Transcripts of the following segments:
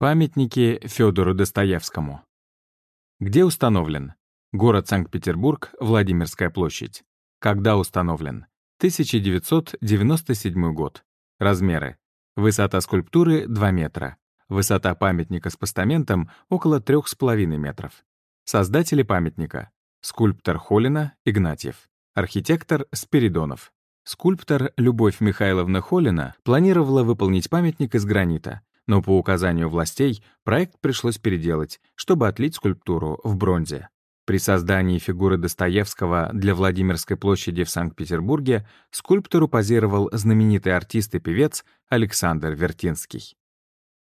Памятники Федору Достоевскому. Где установлен? Город Санкт-Петербург, Владимирская площадь. Когда установлен? 1997 год. Размеры. Высота скульптуры — 2 метра. Высота памятника с постаментом — около 3,5 метров. Создатели памятника. Скульптор Холина, Игнатьев. Архитектор Спиридонов. Скульптор Любовь Михайловна Холина планировала выполнить памятник из гранита, но по указанию властей проект пришлось переделать, чтобы отлить скульптуру в бронзе. При создании фигуры Достоевского для Владимирской площади в Санкт-Петербурге скульптору позировал знаменитый артист и певец Александр Вертинский.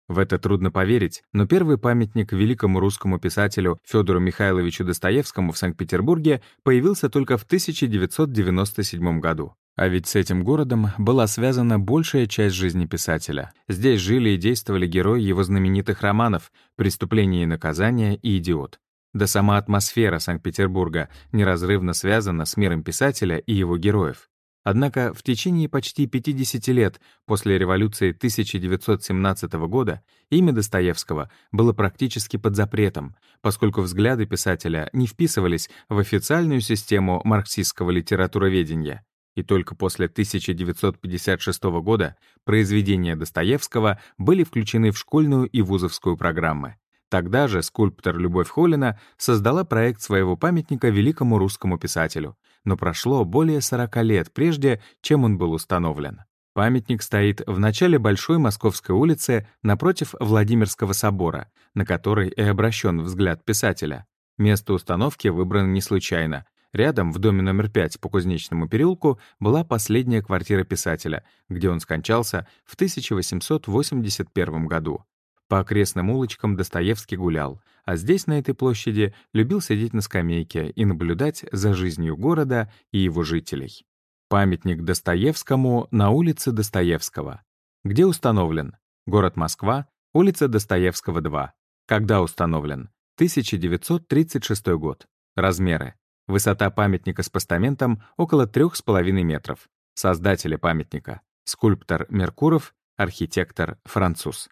В это трудно поверить, но первый памятник великому русскому писателю Федору Михайловичу Достоевскому в Санкт-Петербурге появился только в 1997 году. А ведь с этим городом была связана большая часть жизни писателя. Здесь жили и действовали герои его знаменитых романов «Преступление и наказание» и «Идиот». Да сама атмосфера Санкт-Петербурга неразрывно связана с миром писателя и его героев. Однако в течение почти 50 лет после революции 1917 года имя Достоевского было практически под запретом, поскольку взгляды писателя не вписывались в официальную систему марксистского литературоведения и только после 1956 года произведения Достоевского были включены в школьную и вузовскую программы. Тогда же скульптор Любовь Холина создала проект своего памятника великому русскому писателю, но прошло более 40 лет прежде, чем он был установлен. Памятник стоит в начале Большой Московской улицы напротив Владимирского собора, на который и обращен взгляд писателя. Место установки выбрано не случайно. Рядом, в доме номер 5 по Кузнечному переулку, была последняя квартира писателя, где он скончался в 1881 году. По окрестным улочкам Достоевский гулял, а здесь, на этой площади, любил сидеть на скамейке и наблюдать за жизнью города и его жителей. Памятник Достоевскому на улице Достоевского. Где установлен? Город Москва, улица Достоевского, 2. Когда установлен? 1936 год. Размеры. Высота памятника с постаментом около 3,5 метров. Создатели памятника. Скульптор Меркуров, архитектор француз.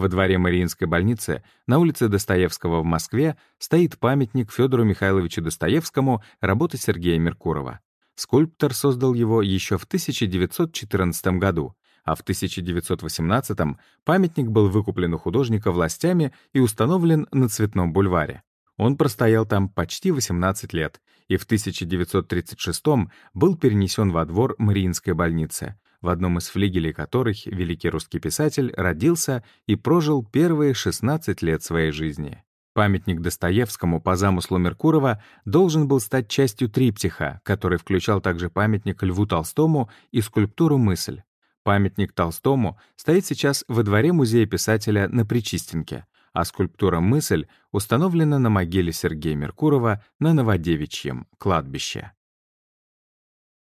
Во дворе Мариинской больницы на улице Достоевского в Москве стоит памятник Федору Михайловичу Достоевскому работы Сергея Меркурова. Скульптор создал его еще в 1914 году, а в 1918 памятник был выкуплен у художника властями и установлен на Цветном бульваре. Он простоял там почти 18 лет и в 1936 был перенесен во двор Мариинской больницы, в одном из флигелей которых великий русский писатель родился и прожил первые 16 лет своей жизни. Памятник Достоевскому по замыслу Меркурова должен был стать частью триптиха, который включал также памятник Льву Толстому и скульптуру «Мысль». Памятник Толстому стоит сейчас во дворе музея писателя на Причистенке, а скульптура «Мысль» установлена на могиле Сергея Меркурова на Новодевичьем кладбище.